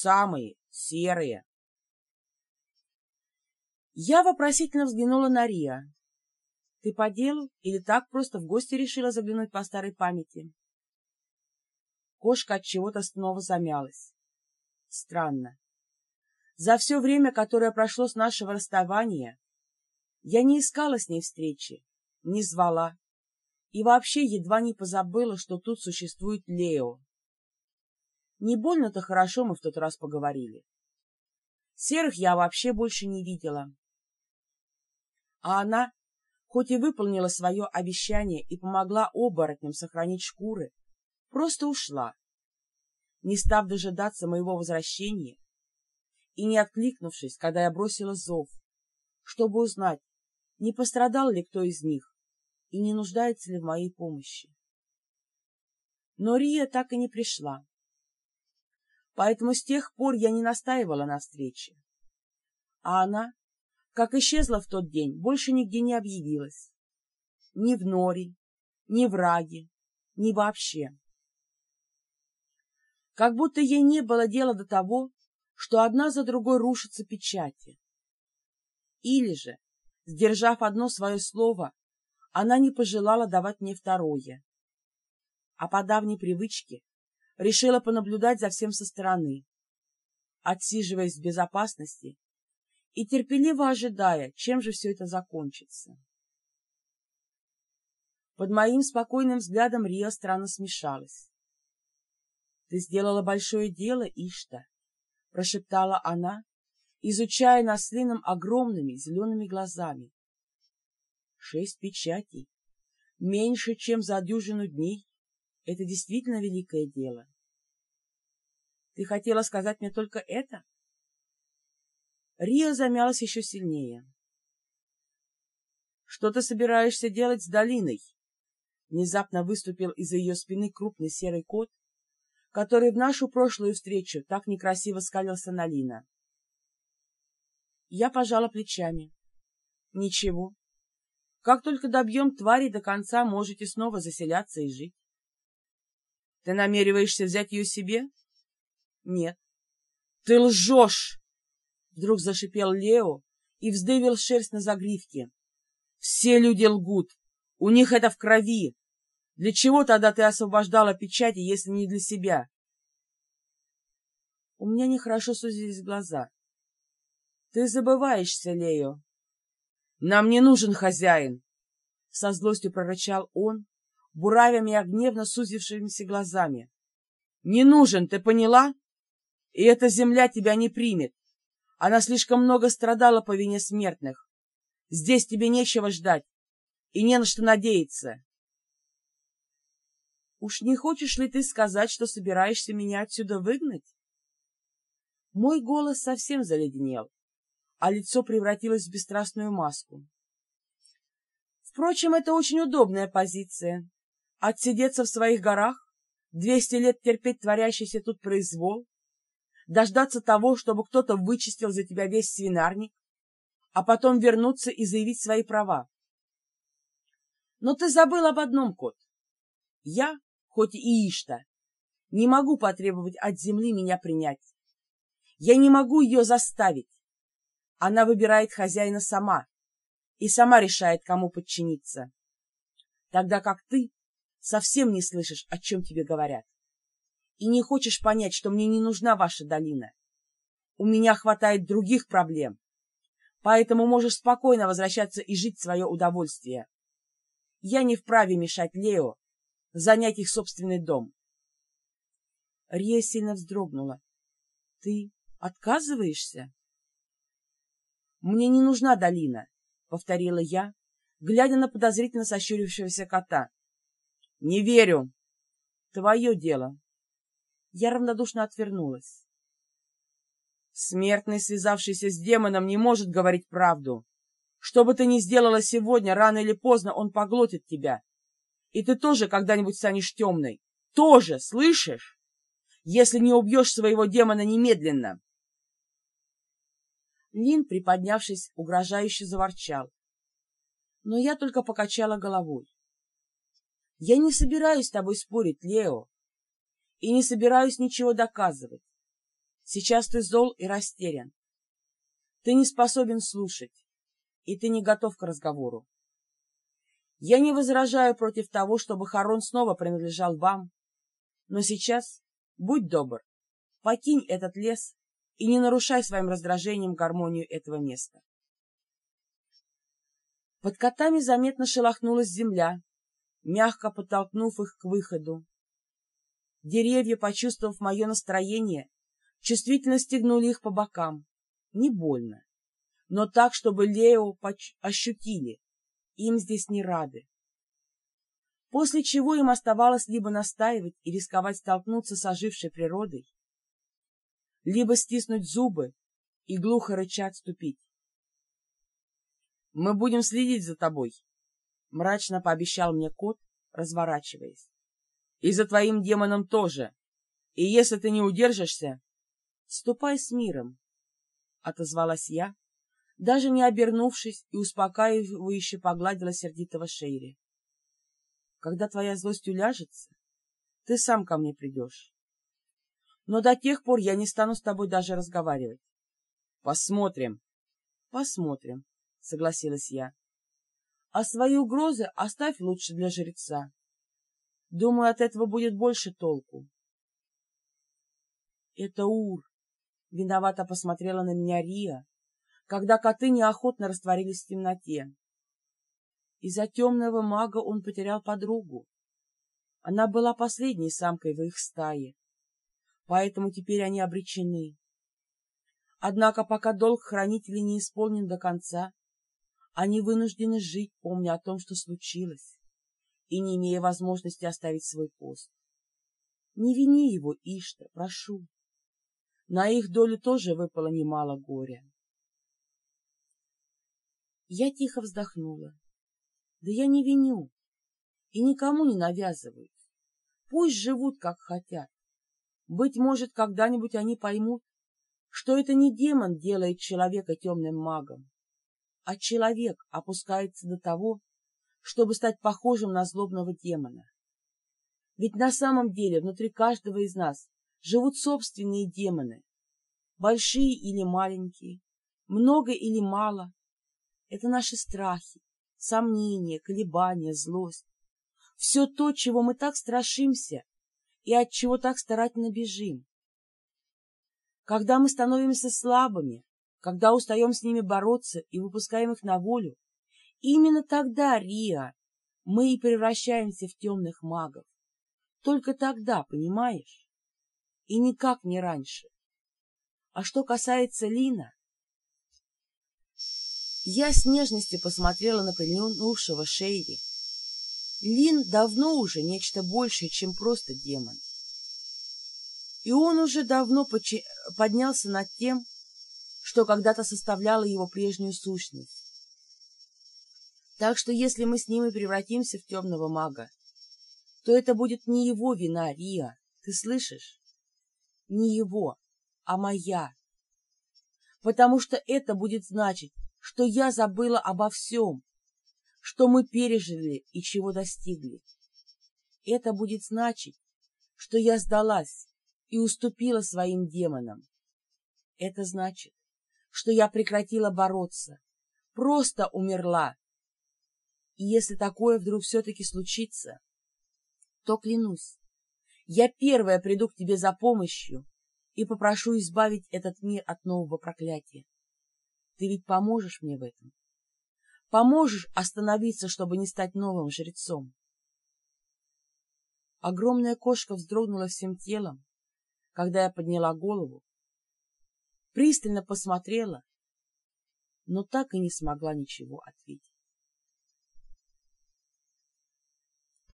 самые, серые. Я вопросительно взглянула на Риа. Ты по делу или так просто в гости решила заглянуть по старой памяти? Кошка от чего-то снова замялась. Странно. За все время, которое прошло с нашего расставания, я не искала с ней встречи, не звала и вообще едва не позабыла, что тут существует Лео. Не больно-то хорошо мы в тот раз поговорили. Серых я вообще больше не видела. А она, хоть и выполнила свое обещание и помогла оборотням сохранить шкуры, просто ушла, не став дожидаться моего возвращения и не откликнувшись, когда я бросила зов, чтобы узнать, не пострадал ли кто из них и не нуждается ли в моей помощи. Но Рия так и не пришла. Поэтому с тех пор я не настаивала на встрече. А она, как исчезла в тот день, больше нигде не объявилась. Ни в Норе, ни в Раге, ни вообще. Как будто ей не было дела до того, что одна за другой рушатся печати. Или же, сдержав одно свое слово, она не пожелала давать мне второе. А по давней привычке решила понаблюдать за всем со стороны, отсиживаясь в безопасности и терпеливо ожидая, чем же все это закончится. Под моим спокойным взглядом Рио странно смешалась. — Ты сделала большое дело, Ишта, — прошептала она, изучая нас с Лином огромными зелеными глазами. — Шесть печатей, меньше, чем за дюжину дней, — это действительно великое дело. Ты хотела сказать мне только это? Рио замялась еще сильнее. — Что ты собираешься делать с долиной? Внезапно выступил из-за ее спины крупный серый кот, который в нашу прошлую встречу так некрасиво скалился на Лина. Я пожала плечами. Ничего. Как только добьем твари до конца, можете снова заселяться и жить. Ты намереваешься взять ее себе? Нет. Ты лжешь! Вдруг зашипел Лео и вздыбил шерсть на загривке. Все люди лгут. У них это в крови. Для чего тогда ты освобождала печати, если не для себя? У меня нехорошо сузились глаза. Ты забываешься, Лео. Нам не нужен хозяин, со злостью прорычал он, буравя меня гневно сузившимися глазами. Не нужен, ты поняла? И эта земля тебя не примет. Она слишком много страдала по вине смертных. Здесь тебе нечего ждать и не на что надеяться. Уж не хочешь ли ты сказать, что собираешься меня отсюда выгнать? Мой голос совсем заледенел, а лицо превратилось в бесстрастную маску. Впрочем, это очень удобная позиция. Отсидеться в своих горах, двести лет терпеть творящийся тут произвол, дождаться того, чтобы кто-то вычистил за тебя весь свинарник, а потом вернуться и заявить свои права. Но ты забыл об одном, кот. Я хоть и Ишта, не могу потребовать от земли меня принять. Я не могу ее заставить. Она выбирает хозяина сама и сама решает, кому подчиниться. Тогда как ты совсем не слышишь, о чем тебе говорят. И не хочешь понять, что мне не нужна ваша долина. У меня хватает других проблем. Поэтому можешь спокойно возвращаться и жить свое удовольствие. Я не вправе мешать Лео занять их собственный дом. Рия сильно вздрогнула. — Ты отказываешься? — Мне не нужна долина, — повторила я, глядя на подозрительно сощурившегося кота. — Не верю. — Твое дело. Я равнодушно отвернулась. Смертный, связавшийся с демоном, не может говорить правду. Что бы ты ни сделала сегодня, рано или поздно он поглотит тебя. И ты тоже когда-нибудь станешь темной. Тоже, слышишь? Если не убьешь своего демона немедленно. Лин, приподнявшись, угрожающе заворчал. Но я только покачала головой. Я не собираюсь с тобой спорить, Лео, и не собираюсь ничего доказывать. Сейчас ты зол и растерян. Ты не способен слушать, и ты не готов к разговору. Я не возражаю против того, чтобы Харон снова принадлежал вам, но сейчас, будь добр, покинь этот лес и не нарушай своим раздражением гармонию этого места. Под котами заметно шелохнулась земля, мягко подтолкнув их к выходу. Деревья, почувствовав мое настроение, чувствительно стегнули их по бокам. Не больно, но так, чтобы Лео ощутили. Им здесь не рады. После чего им оставалось либо настаивать и рисковать столкнуться с ожившей природой, либо стиснуть зубы и глухо рыча отступить. «Мы будем следить за тобой», — мрачно пообещал мне кот, разворачиваясь. «И за твоим демоном тоже. И если ты не удержишься, ступай с миром», — отозвалась я, даже не обернувшись и успокаивающе погладила сердитого Шейри. «Когда твоя злость уляжется, ты сам ко мне придешь. Но до тех пор я не стану с тобой даже разговаривать. Посмотрим. Посмотрим, согласилась я. А свои угрозы оставь лучше для жреца. Думаю, от этого будет больше толку. Это Ур. Виновато посмотрела на меня Рия, когда коты неохотно растворились в темноте. Из-за темного мага он потерял подругу. Она была последней самкой в их стае поэтому теперь они обречены. Однако пока долг хранителей не исполнен до конца, они вынуждены жить, помня о том, что случилось, и не имея возможности оставить свой пост. Не вини его, Ишта, прошу. На их долю тоже выпало немало горя. Я тихо вздохнула. Да я не виню и никому не навязываю. Пусть живут, как хотят. Быть может, когда-нибудь они поймут, что это не демон делает человека темным магом, а человек опускается до того, чтобы стать похожим на злобного демона. Ведь на самом деле внутри каждого из нас живут собственные демоны, большие или маленькие, много или мало. Это наши страхи, сомнения, колебания, злость. Все то, чего мы так страшимся и от чего так старательно бежим. Когда мы становимся слабыми, когда устаем с ними бороться и выпускаем их на волю, именно тогда, Риа, мы и превращаемся в темных магов. Только тогда, понимаешь? И никак не раньше. А что касается Лина, я с нежностью посмотрела на прильнувшего Шейри, Лин давно уже нечто большее, чем просто демон. И он уже давно поднялся над тем, что когда-то составляло его прежнюю сущность. Так что если мы с ним и превратимся в темного мага, то это будет не его вина, Риа, ты слышишь? Не его, а моя. Потому что это будет значить, что я забыла обо всем, что мы пережили и чего достигли. Это будет значить, что я сдалась и уступила своим демонам. Это значит, что я прекратила бороться, просто умерла. И если такое вдруг все-таки случится, то клянусь, я первая приду к тебе за помощью и попрошу избавить этот мир от нового проклятия. Ты ведь поможешь мне в этом? Поможешь остановиться, чтобы не стать новым жрецом? Огромная кошка вздрогнула всем телом, когда я подняла голову, пристально посмотрела, но так и не смогла ничего ответить.